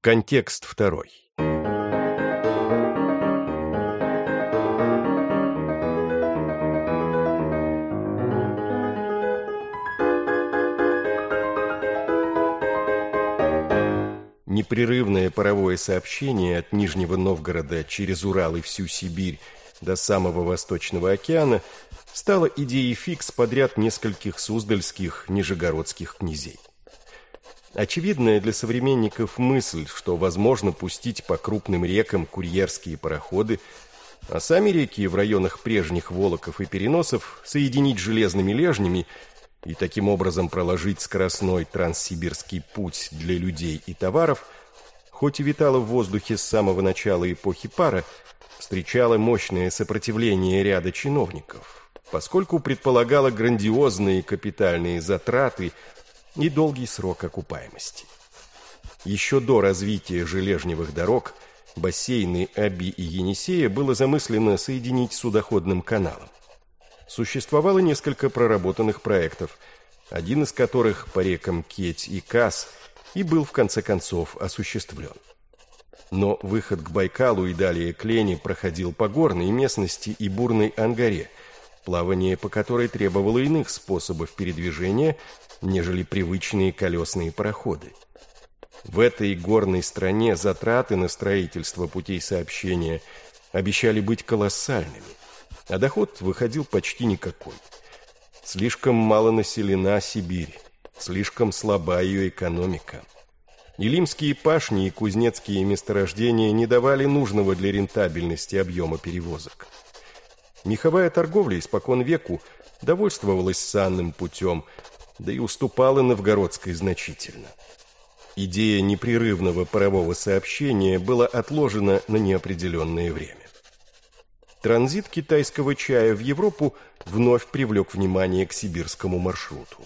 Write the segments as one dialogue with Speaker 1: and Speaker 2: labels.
Speaker 1: Контекст второй. Непрерывное паровое сообщение от Нижнего Новгорода через Урал и всю Сибирь до самого Восточного океана стало идеей фикс подряд нескольких суздальских, нижегородских князей. Очевидная для современников мысль, что возможно пустить по крупным рекам курьерские пароходы, а сами реки в районах прежних Волоков и Переносов соединить железными лежнями и таким образом проложить скоростной транссибирский путь для людей и товаров, хоть и витала в воздухе с самого начала эпохи пара, встречала мощное сопротивление ряда чиновников, поскольку предполагала грандиозные капитальные затраты и долгий срок окупаемости. Еще до развития железневых дорог бассейны Аби и Енисея было замыслено соединить судоходным каналом. Существовало несколько проработанных проектов, один из которых по рекам Кеть и Кас и был в конце концов осуществлен. Но выход к Байкалу и далее к Лени проходил по горной местности и бурной Ангаре, плавание по которой требовало иных способов передвижения, нежели привычные колесные пароходы. В этой горной стране затраты на строительство путей сообщения обещали быть колоссальными а доход выходил почти никакой. Слишком мало населена Сибирь, слишком слаба ее экономика. Илимские пашни и кузнецкие месторождения не давали нужного для рентабельности объема перевозок. Меховая торговля испокон веку довольствовалась санным путем, да и уступала новгородской значительно. Идея непрерывного парового сообщения была отложена на неопределенное время. Транзит китайского чая в Европу вновь привлек внимание к сибирскому маршруту.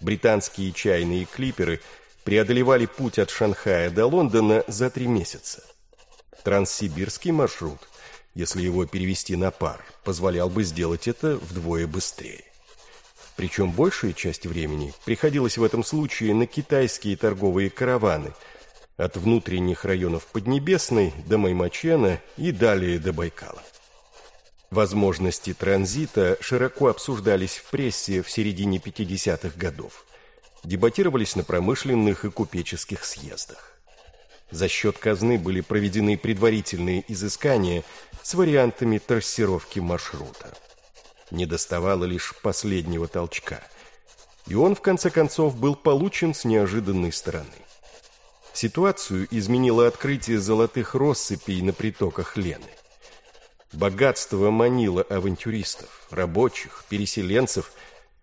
Speaker 1: Британские чайные клиперы преодолевали путь от Шанхая до Лондона за три месяца. Транссибирский маршрут, если его перевести на пар, позволял бы сделать это вдвое быстрее. Причем большая часть времени приходилась в этом случае на китайские торговые караваны от внутренних районов Поднебесной до Маймачена и далее до Байкала. Возможности транзита широко обсуждались в прессе в середине 50-х годов. Дебатировались на промышленных и купеческих съездах. За счет казны были проведены предварительные изыскания с вариантами трассировки маршрута. Не доставало лишь последнего толчка. И он, в конце концов, был получен с неожиданной стороны. Ситуацию изменило открытие золотых россыпей на притоках Лены. Богатство манило авантюристов, рабочих, переселенцев,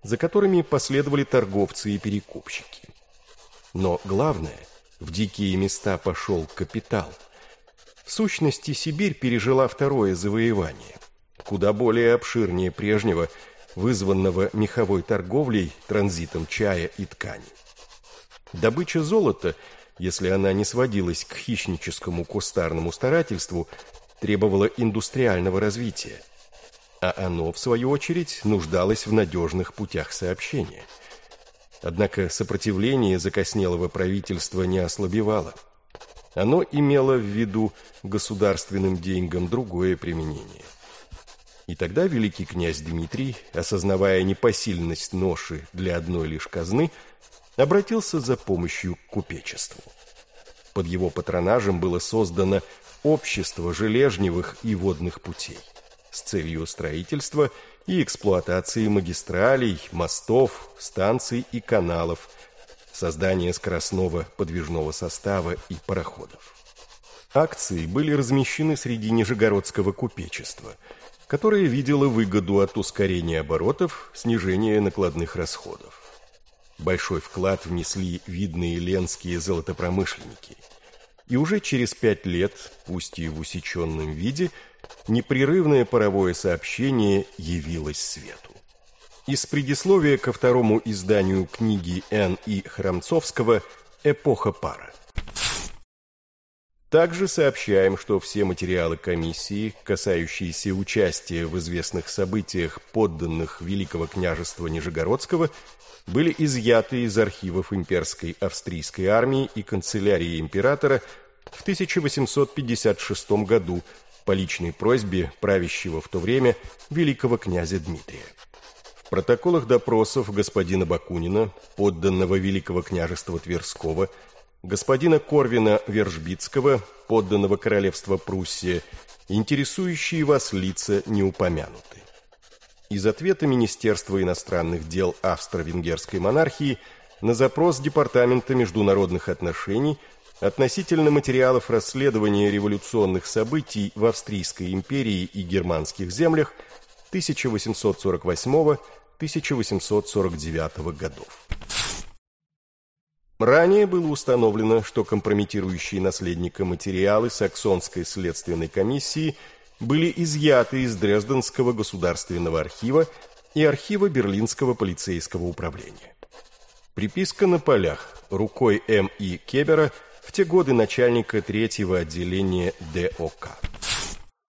Speaker 1: за которыми последовали торговцы и перекупщики. Но главное, в дикие места пошел капитал. Сущности, Сибирь пережила второе завоевание, куда более обширнее прежнего, вызванного меховой торговлей, транзитом чая и ткани. Добыча золота, если она не сводилась к хищническому кустарному старательству, требовало индустриального развития, а оно, в свою очередь, нуждалось в надежных путях сообщения. Однако сопротивление закоснелого правительства не ослабевало. Оно имело в виду государственным деньгам другое применение. И тогда великий князь Дмитрий, осознавая непосильность ноши для одной лишь казны, обратился за помощью к купечеству. Под его патронажем было создано общество железневых и водных путей с целью строительства и эксплуатации магистралей, мостов, станций и каналов, создания скоростного подвижного состава и пароходов. Акции были размещены среди нижегородского купечества, которое видело выгоду от ускорения оборотов, снижения накладных расходов. Большой вклад внесли видные ленские золотопромышленники – и уже через пять лет, пусть и в усеченном виде, непрерывное паровое сообщение явилось свету. Из предисловия ко второму изданию книги Н. И. Храмцовского «Эпоха пара». Также сообщаем, что все материалы комиссии, касающиеся участия в известных событиях подданных Великого княжества Нижегородского, были изъяты из архивов имперской австрийской армии и канцелярии императора в 1856 году по личной просьбе правящего в то время великого князя Дмитрия. Протоколах допросов господина Бакунина, подданного Великого княжества Тверского, господина Корвина Вержбицкого, подданного королевства Пруссия, интересующие вас лица не упомянуты. Из ответа Министерства иностранных дел австро-венгерской монархии на запрос Департамента международных отношений – относительно материалов расследования революционных событий в Австрийской империи и германских землях 1848-1849 годов. Ранее было установлено, что компрометирующие наследника материалы Саксонской следственной комиссии были изъяты из Дрезденского государственного архива и архива Берлинского полицейского управления. Приписка на полях рукой М.И. Кебера – в те годы начальника третьего отделения ДОК.